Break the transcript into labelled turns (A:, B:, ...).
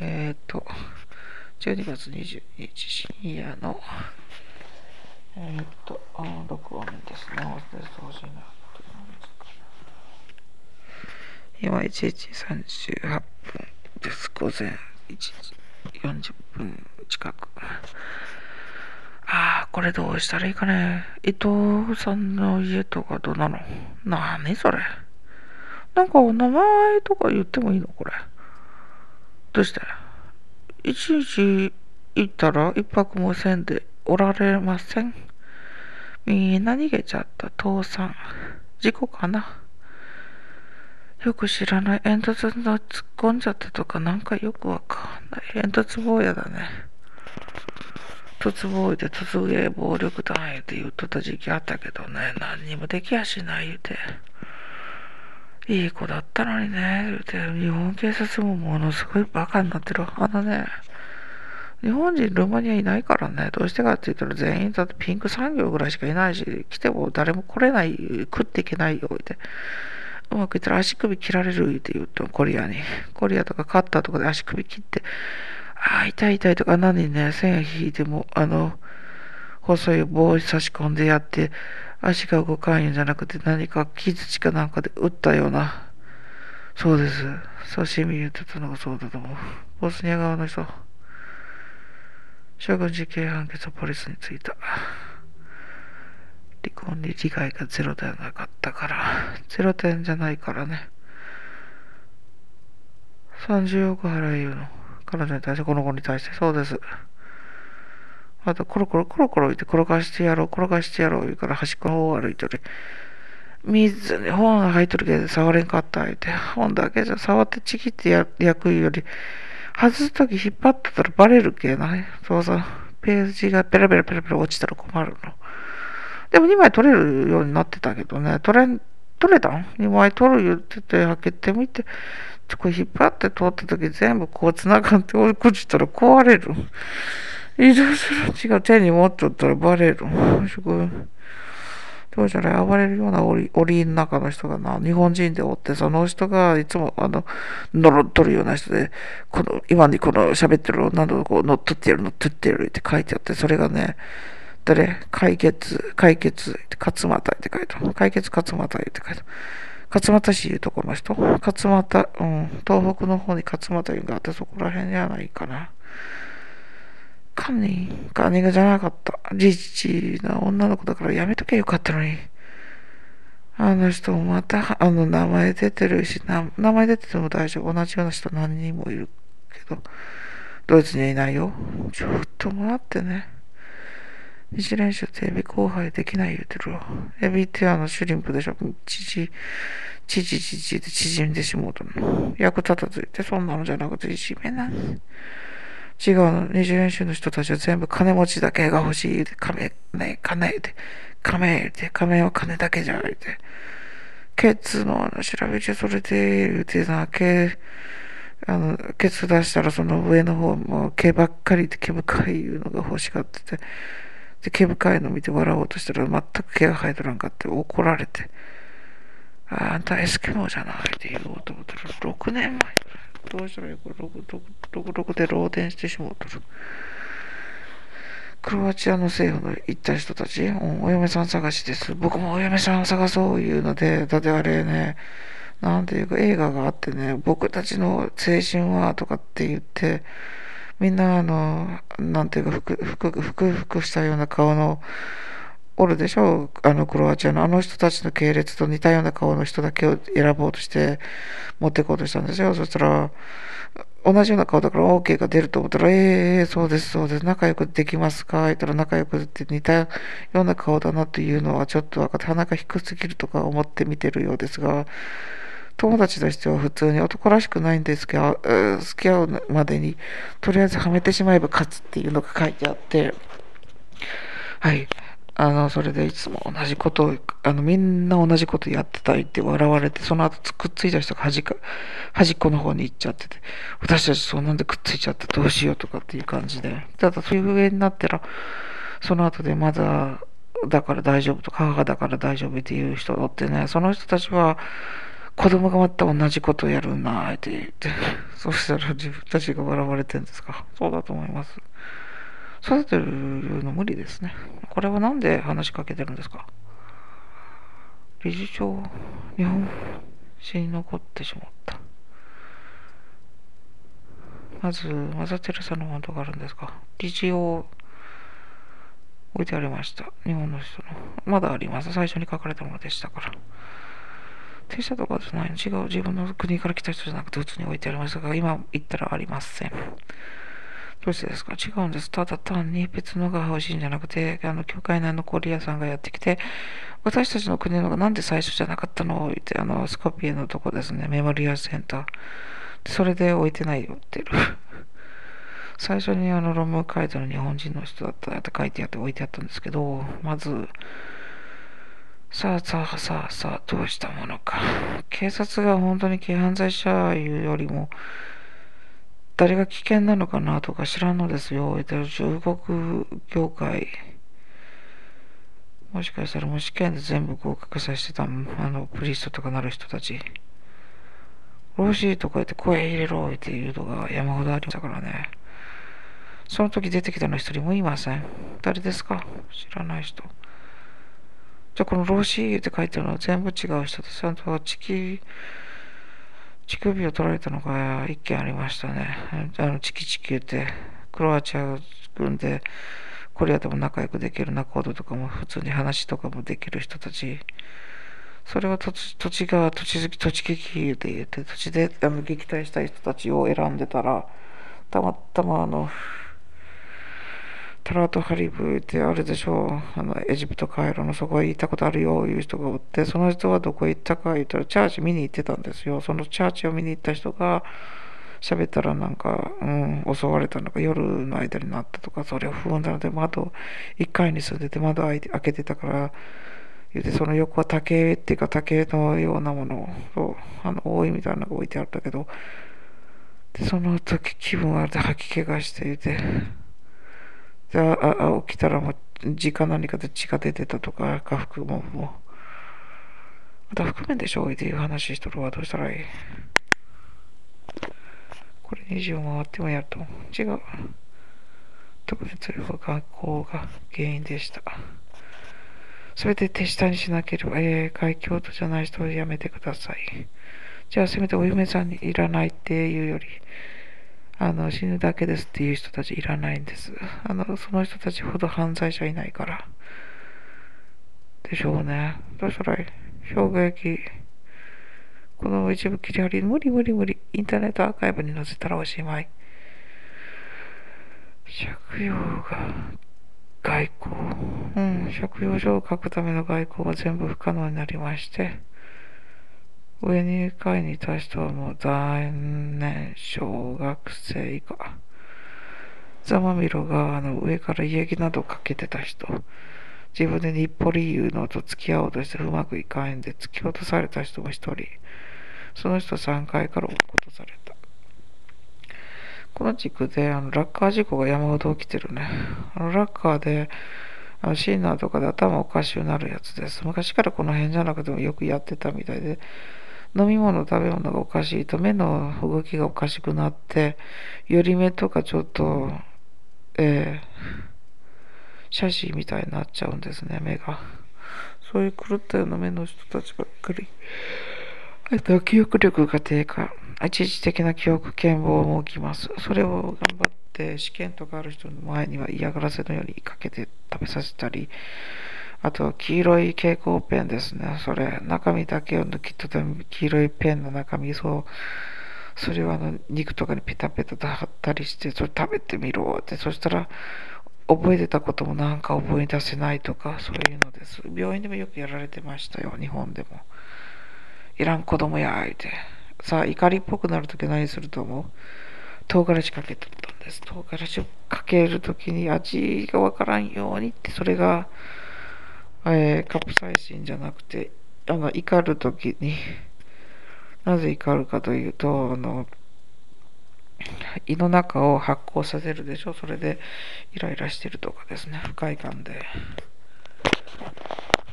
A: えっ、と、12月22日深夜の、えっ、と、あ録音ですね。忘れてほしいな。今1時38分です。午前1時40分近く。ああ、これどうしたらいいかね。伊藤さんの家とかどうなの？なにそれ。なんかお名前とか言ってもいいの？これ。どうして一日行ったら一泊もせんでおられません？みんな逃げちゃった父さん。事故かな？よく知らない煙突の突っ込んじゃったとかなんかよくわかんない煙突坊やだね。突防で突芸暴力団へって言っとった時期あったけどね、何にもできやしない言うて。いい子だったのにね、言うて、日本警察もものすごいバカになってる。あのね、日本人ルーマニアいないからね、どうしてかって言ったら全員だってピンク産業ぐらいしかいないし、来ても誰も来れない、食っていけないよ、言うて。うまくいったら足首切られるって言うと、コリアに。コリアとかカッターとかで足首切って、ああ、痛い痛いとか何ね、線引いても、あの、細い棒差し込んでやって、足が動かんようじゃなくて何か傷地かなんかで打ったような。そうです。刺身言ってたのがそうだと思う。ボスニア側の人。処分事刑判決はポリスについた。離婚に利害がゼロではなかったから。ゼロ点じゃないからね。30億払え言うの。彼女に対して、この子に対して、そうです。あと、コロコロ、コロコロ言って転がしてやろう、転がしてやろう言うから端っこの方を歩いてる。水に本が入っとるけど触れんかった言うて、本だけじゃ触ってちぎってや焼くより、外すとき引っ張ってたらバレるけな。そうそう。ページがペラペラペラペラ落ちたら困るの。でも2枚取れるようになってたけどね、取れん、取れたん ?2 枚取る言ってて、開けてみて、ちょこ引っ張って通った時全部こう繋がって落ちたら壊れる。移動する血が手に持っとったらバレる。すごい。どうじゃない暴れるような檻檻の中の人がな、日本人でおって、その人がいつも、あの、呪っとるような人で、この、今にこの喋ってる女の子を乗っ取ってやる、乗っ取ってやるって書いてあって、それがね、誰？解決、解決、勝俣って書いてある。解決勝俣って書いてある。勝俣市いうところの人？勝俣、うん、東北の方に勝俣いうがあって、そこら辺じゃないかな。カニ、カニがじゃなかった。リッチな女の子だからやめとけよかったのに。あの人もまた、あの、名前出てるし、名前出てても大丈夫。同じような人何人もいるけど、ドイツにはいないよ。ちょっと待ってね。一練習ってエビ後輩できない言うてるわ。エビってあのシュリンプでしょ。ちち、ちちちちで縮んでしもうとの。役立たずいて、そんなのじゃなくていじめな。違うの。二次練習の人たちは全部金持ちだけが欲しい。金、ね、金で、金で、金は金だけじゃないて。ケツの調べて、それで言うてな、毛、あの、ケツ出したらその上の方も毛ばっかりで毛深いいうのが欲しがってて。で、毛深いの見て笑おうとしたら全く毛が生えとらんかって怒られて、ああんたエスケモーじゃないって言おうと思ったら、6年前どうしたらいいこれ、66で漏電してしもうとる。クロアチアの政府の行った人たち、お嫁さん探しです。僕もお嫁さんを探そういうので、だってあれね、なんていうか映画があってね、僕たちの青春はとかって言って、みんなあの、なんていうか、ふく、ふく、ふくふくしたような顔の、おるでしょあのクロアチアのあの人たちの系列と似たような顔の人だけを選ぼうとして持っていこうとしたんですよ。そしたら、同じような顔だから OK が出ると思ったら、ええー、そうです、そうです、仲良くできますか？言ったら仲良くって似たような顔だなっていうのはちょっと分かって、鼻が低すぎるとか思って見てるようですが、友達としては普通に男らしくないんですけど、付き合うまでに、とりあえずはめてしまえば勝つっていうのが書いてあって、はい。あの、それでいつも同じことを、あの、みんな同じことやってたいって笑われて、その後くっついた人が端か、端っこの方に行っちゃってて、私たちそうなんでくっついちゃってどうしようとかっていう感じで、ただそういう上になったら、その後でまだ、だから大丈夫とか、母だから大丈夫っていう人だってね、その人たちは、子供がまた同じことをやるなって言って、そしたら自分たちが笑われてるんですか。そうだと思います。育てるの無理ですね。これはなんで話しかけてるんですか？理事長、日本史に残ってしまった。まず、マザテレサの本当があるんですか？理事を置いてありました。日本の人の。まだあります。最初に書かれたものでしたから。停車とかじゃない違う。自分の国から来た人じゃなくて普通に置いてありましたが、今行ったらありません。どうしですか？違うんです。ただ単に別のが欲しいんじゃなくて、あの、教会内のコリアさんがやってきて、私たちの国のがなんで最初じゃなかったの？を言って、あの、スコピエのとこですね、メモリアルセンター。それで置いてないよってる。最初にあの論文書いたの日本人の人だったって書いてあって置いてあったんですけど、まず、さあさあさあさあ、どうしたものか。警察が本当に軽犯罪者いうよりも、誰が危険なのかなとか知らんのですよ。中国業界。もしかしたらもう試験で全部合格させてたあの、プリストとかなる人たち。ローシーとか言って声入れろっていうのが山ほどありましたからね。その時出てきたの一人もいません。誰ですか？知らない人。じゃあこのローシーって書いてるのは全部違う人です。ちゃんと地球、乳首を取られたのが一件ありましたね。あの、チキチキ言って、クロアチア軍で、コリアでも仲良くできる仲人とかも、普通に話とかもできる人たち。それは土地土地が、土地好き、土地劇で言って、土地であの撃退したい人たちを選んでたら、たまたまあの、タラート・ハリブってあるでしょう。あの、エジプト・カイロのそこへ行ったことあるよ、いう人がおって、その人はどこへ行ったか言ったら、チャーチ見に行ってたんですよ。そのチャーチを見に行った人が、喋ったらなんか、うん、襲われたのが夜の間になったとか、それを不安なので、窓、1階に住んでて窓開けてたから、言うて、その横は竹っていうか竹のようなものを、あの、多いみたいなのが置いてあったけど、で、その時気分悪で吐き気がして言うて、あ、起きたらもう、字か何かで血が出てたとか、下腹ももう、また覆面でしょ？っていう話しとるわ。どうしたらいい？これ20回ってもやると違う。特別療法学校が原因でした。それで手下にしなければ、えー、外境とじゃない人をやめてください。じゃあせめてお嫁さんにいらないっていうより、あの、死ぬだけですっていう人たちいらないんです。あの、その人たちほど犯罪者いないから。でしょうね。どうしたらいい衝撃。この一部切り張り、無理無理無理。インターネットアーカイブに載せたらおしまい。借用が外交。うん、借用書を書くための外交は全部不可能になりまして。上2回に達したはもう残念、小学生以下。ざまみろがあの上から家着などかけてた人。自分で日暮里いうのと付き合おうとしてうまくいかへんで突き落とされた人も一人。その人3階から落っことされた。この地区であのラッカー事故が山ほど起きてるね。あのラッカーであのシーナーとかで頭おかしくなるやつです。昔からこの辺じゃなくてもよくやってたみたいで、飲み物、食べ物がおかしいと目の動きがおかしくなって、寄り目とかちょっと、えー、シャシーみたいになっちゃうんですね、目が。そういう狂ったような目の人たちばっかり。あと、記憶力が低下。一時的な記憶健忘も起きます。それを頑張って試験とかある人の前には嫌がらせのようにかけて食べさせたり、あと、黄色い蛍光ペンですね。それ、中身だけを抜き取って黄色いペンの中身、そう、それをあの肉とかにペタペタと貼ったりして、それ食べてみろって、そしたら、覚えてたこともなんか覚え出せないとか、そういうのです。病院でもよくやられてましたよ、日本でも。いらん子供や、言うて。さあ、怒りっぽくなるとき何すると思う？唐辛子かけとったんです。唐辛子をかけるときに味がわからんようにって、それが、えー、カプサイシンじゃなくて、あの、怒るときに、なぜ怒るかというと、あの、胃の中を発酵させるでしょ？それでイライラしてるとかですね、不快感で。